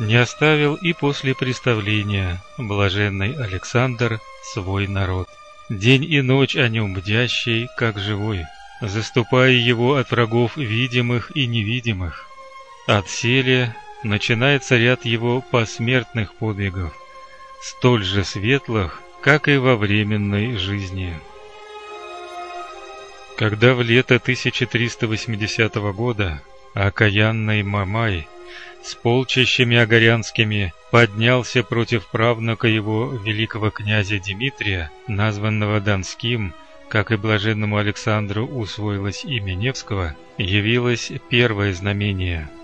не оставил и после представления блаженный Александр свой народ. День и ночь о нем бдящий, как живой, заступая его от врагов видимых и невидимых. От селия начинается ряд его посмертных подвигов, столь же светлых, как и во временной жизни. Когда в лето 1380 года окаянный Мамай с полчищами огорянскими поднялся против правнука его великого князя Дмитрия, названного Донским, как и блаженному Александру усвоилось имя Невского, явилось первое знамение –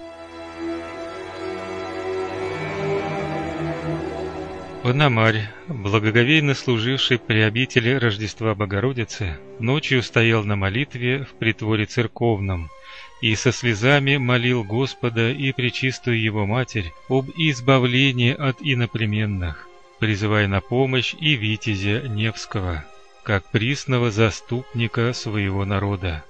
Пономарь, благоговейно служивший при обители Рождества Богородицы, ночью стоял на молитве в притворе церковном и со слезами молил Господа и пречистую его Матерь об избавлении от иноплеменных, призывая на помощь и витязя Невского, как присного заступника своего народа.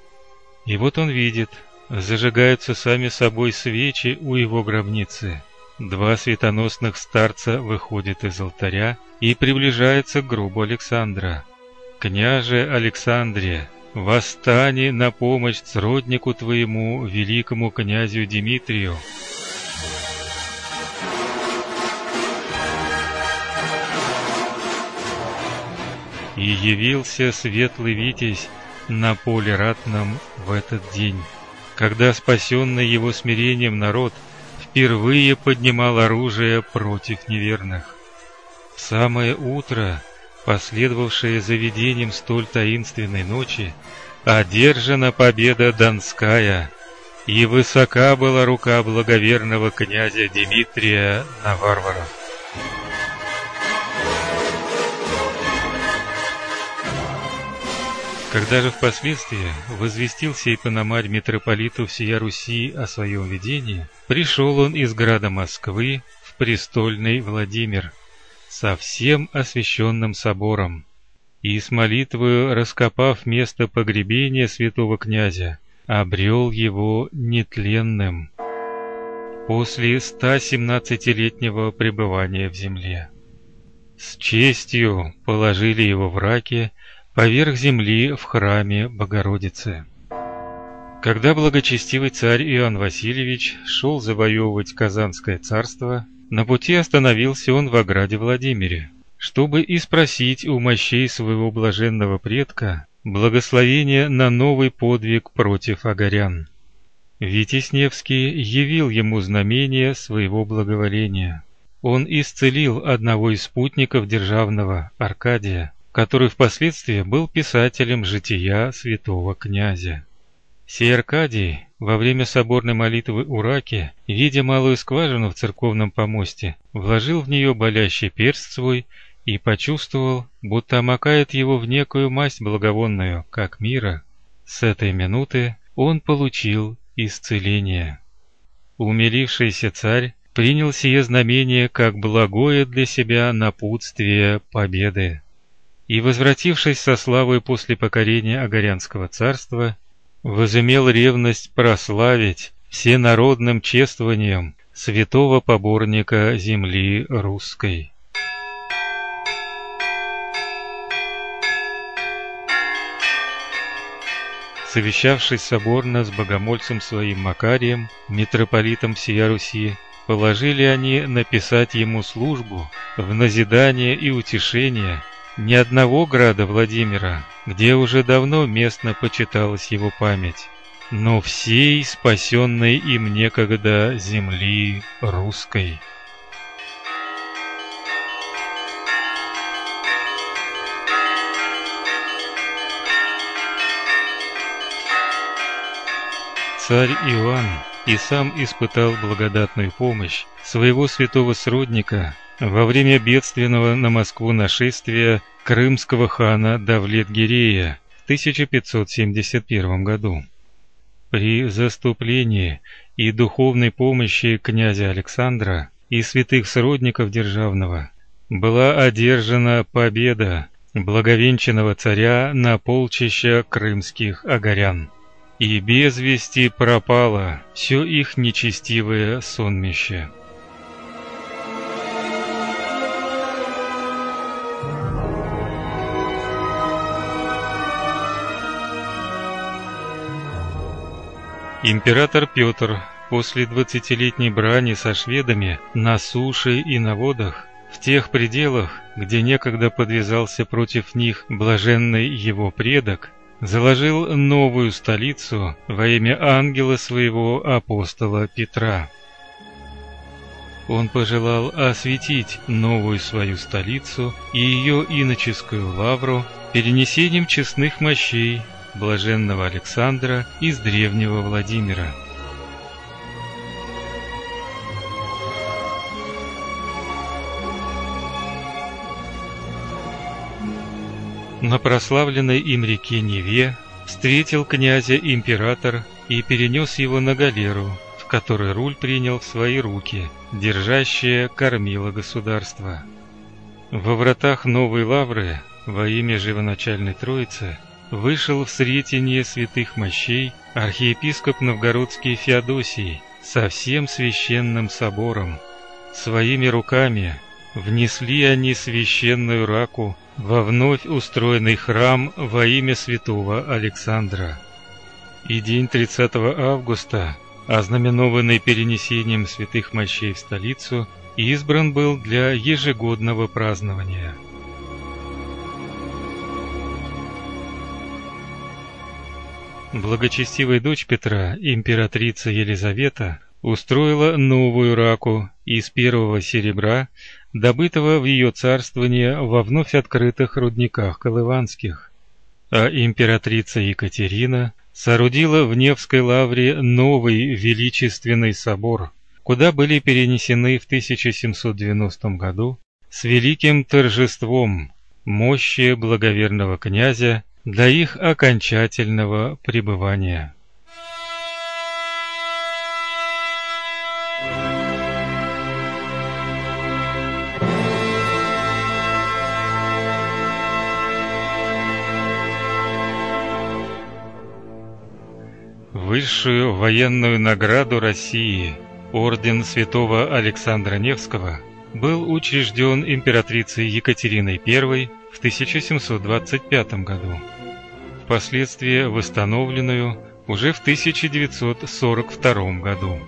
И вот он видит, зажигаются сами собой свечи у его гробницы – Два светоносных старца выходят из алтаря и приближаются к гробу Александра. «Княже Александре, восстани на помощь сроднику твоему, великому князю Дмитрию!» И явился светлый Витязь на поле ратном в этот день, когда спасенный его смирением народ – впервые поднимал оружие против неверных. В самое утро, последовавшее за видением столь таинственной ночи, одержана победа Донская, и высока была рука благоверного князя Дмитрия на варваров. Когда же впоследствии возвестил сей Пономарь митрополиту всея Руси о своем видении, пришел он из града Москвы в престольный Владимир со всем освященным собором и с молитвою, раскопав место погребения святого князя, обрел его нетленным после 117-летнего пребывания в земле. С честью положили его в раке поверх земли в храме Богородицы. Когда благочестивый царь Иоанн Васильевич шел завоевывать Казанское царство, на пути остановился он в ограде Владимире, чтобы и спросить у мощей своего блаженного предка благословения на новый подвиг против агарян. Витязь Невский явил ему знамение своего благоволения. Он исцелил одного из спутников державного, Аркадия, который впоследствии был писателем жития святого князя. Сей Аркадий во время соборной молитвы у Раки, видя малую скважину в церковном помосте, вложил в нее болящий перст свой и почувствовал, будто омакает его в некую масть благовонную, как мира. С этой минуты он получил исцеление. Умилившийся царь принял сие знамение как благое для себя напутствие победы и, возвратившись со славой после покорения Огорянского царства, возымел ревность прославить всенародным чествованием святого поборника земли русской. Совещавшись соборно с богомольцем своим Макарием, митрополитом всея Руси, положили они написать ему службу в назидание и утешение – ни одного града Владимира, где уже давно местно почиталась его память, но всей спасенной им некогда земли русской. Царь Иоанн и сам испытал благодатную помощь своего святого сродника во время бедственного на Москву нашествия крымского хана Давлет-Гирея в 1571 году. При заступлении и духовной помощи князя Александра и святых сродников державного была одержана победа благовенчанного царя на полчища крымских агарян. И без вести пропало все их нечестивое сонмище. Император Петр после двадцатилетней брани со шведами на суше и на водах, в тех пределах, где некогда подвязался против них блаженный его предок, заложил новую столицу во имя ангела своего апостола Петра. Он пожелал осветить новую свою столицу и ее иноческую лавру перенесением честных мощей блаженного Александра из древнего Владимира. На прославленной им реке Неве встретил князя император и перенес его на галеру, в которой руль принял в свои руки, держащее кормило государства. Во вратах Новой Лавры во имя Живоначальной Троицы вышел в сретение святых мощей архиепископ Новгородский Феодосий со всем священным собором. Своими руками внесли они священную раку во вновь устроенный храм во имя святого Александра. И день 30 августа, ознаменованный перенесением святых мощей в столицу, избран был для ежегодного празднования. Благочестивая дочь Петра, императрица Елизавета, устроила новую раку из первого серебра, добытого в ее царствование во вновь открытых рудниках колыванских. А императрица Екатерина соорудила в Невской лавре новый величественный собор, куда были перенесены в 1790 году с великим торжеством мощи благоверного князя для их окончательного пребывания. Высшую военную награду России, орден Святого Александра Невского, был учрежден императрицей Екатериной I в 1725 году впоследствии восстановленную уже в 1942 году.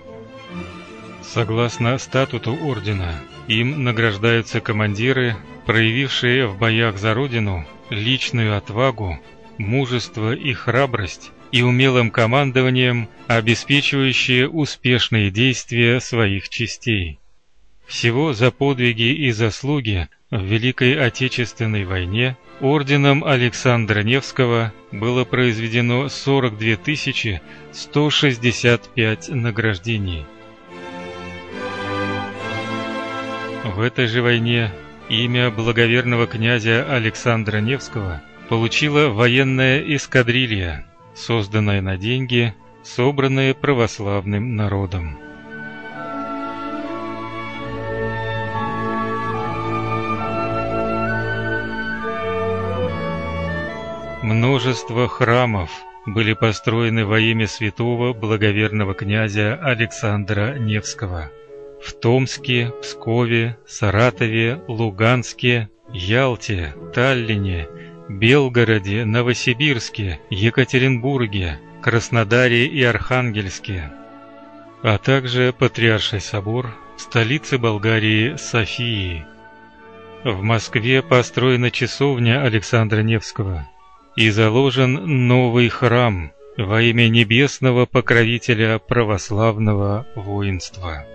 Согласно статуту ордена, им награждаются командиры, проявившие в боях за родину личную отвагу, мужество и храбрость и умелым командованием обеспечивающие успешные действия своих частей. Всего за подвиги и заслуги в Великой Отечественной войне орденом Александра Невского было произведено 42 165 награждений. В этой же войне имя благоверного князя Александра Невского получила военная эскадрилья, созданная на деньги, собранные православным народом. Множество храмов были построены во имя святого благоверного князя Александра Невского. В Томске, Пскове, Саратове, Луганске, Ялте, Таллине, Белгороде, Новосибирске, Екатеринбурге, Краснодаре и Архангельске, а также Патриарший собор в столице Болгарии Софии. В Москве построена часовня Александра Невского – и заложен новый храм во имя небесного покровителя православного воинства.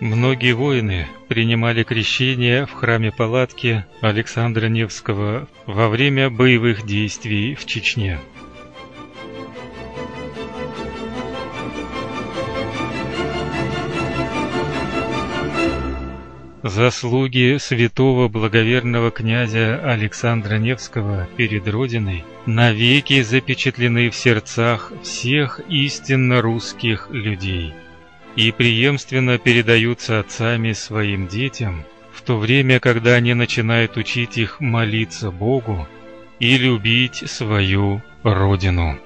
Многие воины принимали крещение в храме палатки Александра Невского во время боевых действий в Чечне. Заслуги святого благоверного князя Александра Невского перед Родиной навеки запечатлены в сердцах всех истинно русских людей и преемственно передаются отцами своим детям, в то время, когда они начинают учить их молиться Богу и любить свою Родину.